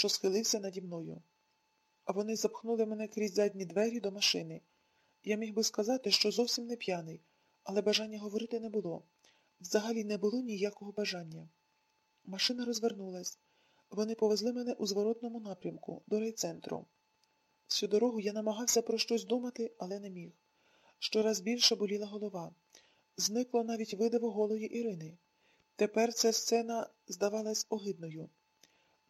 що схилився наді мною. А вони запхнули мене крізь задні двері до машини. Я міг би сказати, що зовсім не п'яний, але бажання говорити не було. Взагалі не було ніякого бажання. Машина розвернулась. Вони повезли мене у зворотному напрямку, до райцентру. Всю дорогу я намагався про щось думати, але не міг. Щораз більше боліла голова. Зникло навіть видиво голої Ірини. Тепер ця сцена здавалась огидною.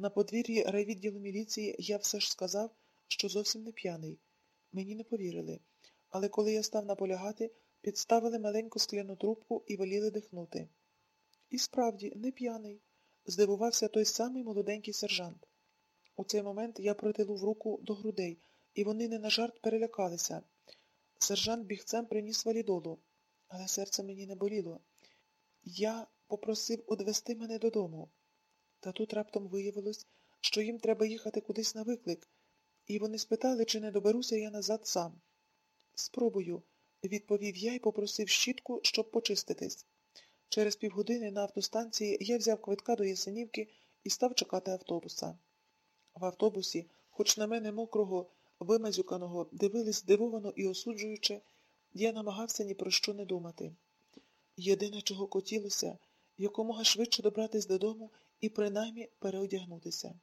На подвір'ї райвідділу міліції я все ж сказав, що зовсім не п'яний. Мені не повірили. Але коли я став наполягати, підставили маленьку скляну трубку і воліли дихнути. І справді, не п'яний, здивувався той самий молоденький сержант. У цей момент я протилув руку до грудей, і вони не на жарт перелякалися. Сержант бігцем приніс валідолу, але серце мені не боліло. Я попросив одвести мене додому. Та тут раптом виявилось, що їм треба їхати кудись на виклик, і вони спитали, чи не доберуся я назад сам. Спробую, відповів я і попросив щітку, щоб почиститись. Через півгодини на автостанції я взяв квитка до Ясенівки і став чекати автобуса. В автобусі, хоч на мене мокрого, вимазюканого, дивились здивовано і осуджуючи, я намагався ні про що не думати. Єдине, чого хотілося, якомога швидше добратись додому і принаймні переодягнутися.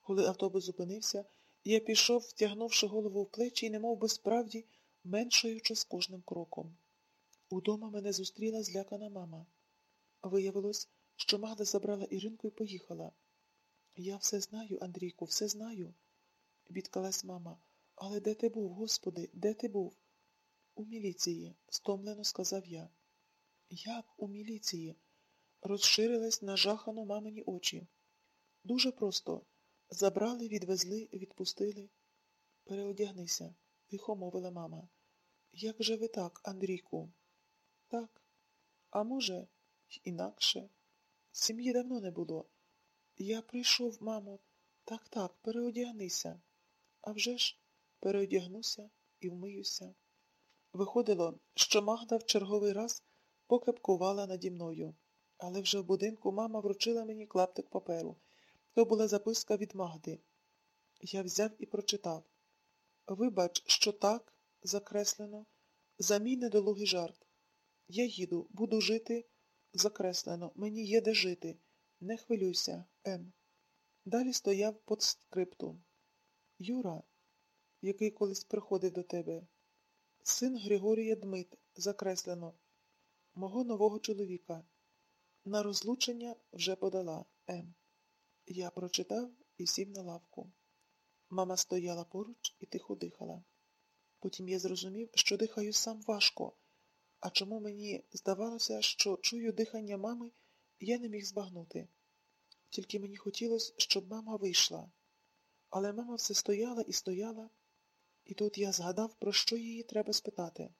Коли автобус зупинився, я пішов, втягнувши голову в плечі і немов би справді меншаючи з кожним кроком. Удома мене зустріла злякана мама. Виявилось, що Магда забрала Іринку і поїхала. Я все знаю, Андрійку, все знаю, відкалась мама. Але де ти був, господи, де ти був? У міліції, стомлено сказав я. Як у міліції? Розширились нажахано мамині очі. Дуже просто. Забрали, відвезли, відпустили. Переодягнися, тихо мовила мама. Як же ви так, Андрійку? Так. А може, інакше. Сім'ї давно не було. Я прийшов, мамо. Так, так, переодягнися. А вже ж переодягнуся і вмиюся. Виходило, що Магда в черговий раз покепкувала наді мною. Але вже в будинку мама вручила мені клаптик паперу. То була записка від Магди. Я взяв і прочитав. Вибач, що так, закреслено, за мій недолугий жарт. Я їду, буду жити, закреслено, мені є де жити. Не хвилюйся, М. Далі стояв под скриптум. Юра, який колись приходив до тебе, син Григорія Дмит, закреслено, мого нового чоловіка. На розлучення вже подала М. Я прочитав і сів на лавку. Мама стояла поруч і тихо дихала. Потім я зрозумів, що дихаю сам важко, а чому мені здавалося, що чую дихання мами, я не міг збагнути. Тільки мені хотілося, щоб мама вийшла. Але мама все стояла і стояла, і тут я згадав, про що її треба спитати.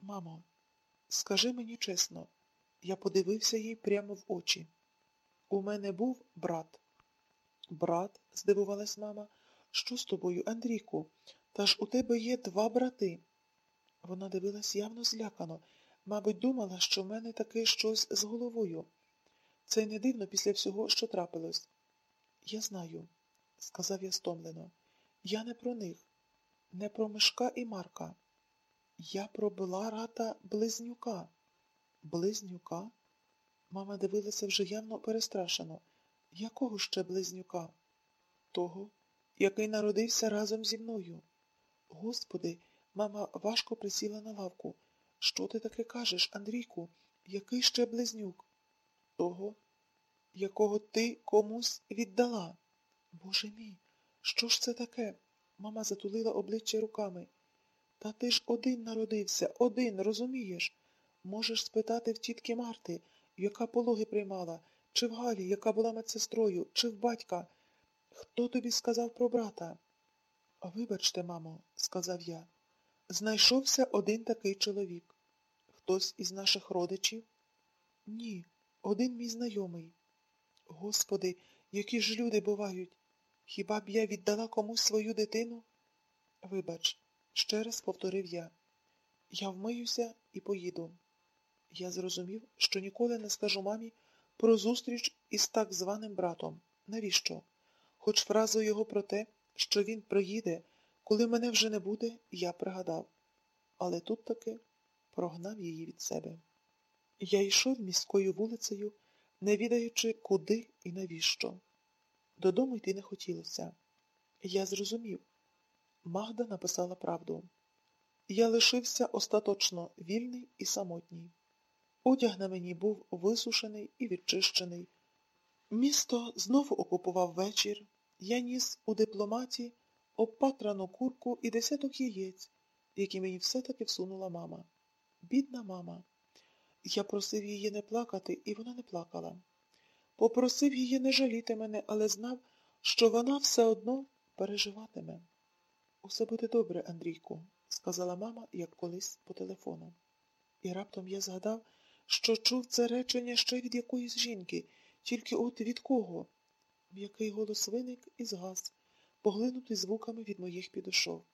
Мамо, скажи мені чесно, я подивився їй прямо в очі. У мене був брат. Брат, здивувалась мама, що з тобою, Андрійку? Та ж у тебе є два брати. Вона дивилась явно злякано, мабуть, думала, що в мене таке щось з головою. Це не дивно після всього, що трапилось. Я знаю, сказав я стомлено. Я не про них, не про Мишка і Марка. Я про Беларата Близнюка. Близнюка? Мама дивилася вже явно перестрашено. Якого ще близнюка? Того, який народився разом зі мною. Господи, мама важко присіла на лавку. Що ти таке кажеш, Андрійку? Який ще близнюк? Того, якого ти комусь віддала. Боже мій, що ж це таке? Мама затулила обличчя руками. Та ти ж один народився, один, розумієш? Можеш спитати в тітки Марти, яка пологи приймала, чи в Галі, яка була медсестрою, чи в батька. Хто тобі сказав про брата? Вибачте, мамо, сказав я. Знайшовся один такий чоловік. Хтось із наших родичів? Ні, один мій знайомий. Господи, які ж люди бувають. Хіба б я віддала комусь свою дитину? Вибач, ще раз повторив я. Я вмиюся і поїду. Я зрозумів, що ніколи не скажу мамі про зустріч із так званим братом. Навіщо? Хоч фразу його про те, що він приїде, коли мене вже не буде, я пригадав. Але тут таки прогнав її від себе. Я йшов міською вулицею, не відаючи, куди і навіщо. Додому йти не хотілося. Я зрозумів. Магда написала правду. Я лишився остаточно вільний і самотній. Одяг на мені був висушений і відчищений. Місто знову окупував вечір. Я ніс у дипломаті обпатрану курку і десяток яєць, які мені все-таки всунула мама. Бідна мама. Я просив її не плакати, і вона не плакала. Попросив її не жаліти мене, але знав, що вона все одно переживатиме. Усе буде добре, Андрійку, сказала мама, як колись по телефону. І раптом я згадав, що чув це речення ще від якоїсь жінки, тільки от від кого? М'який голос виник і згас, поглинутий звуками від моїх підошов.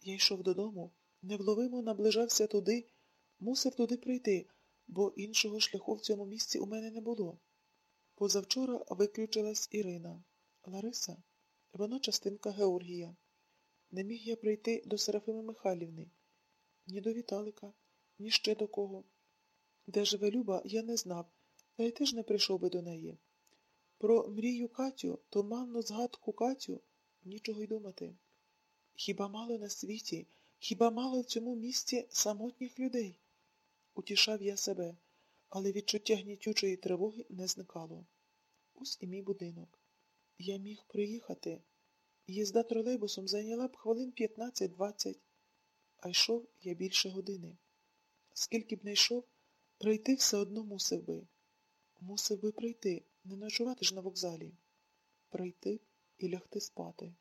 Я йшов додому, невловимо наближався туди, мусив туди прийти, бо іншого шляху в цьому місці у мене не було. Позавчора виключилась Ірина. Лариса, вона частинка Георгія. Не міг я прийти до Серафими Михайлівни, ні до Віталика, ні ще до кого. Де живе Люба, я не знав, та й теж не прийшов би до неї. Про мрію Катю, туманну згадку Катю, нічого й думати. Хіба мало на світі, хіба мало в цьому місті самотніх людей? Утішав я себе, але відчуття гнітючої тривоги не зникало. Ось і мій будинок. Я міг приїхати. Їзда тролейбусом зайняла б хвилин 15-20, а йшов я більше години. Скільки б не йшов, прийти все одно мусив би. Мусив би прийти, не ночувати ж на вокзалі. Прийти і лягти спати.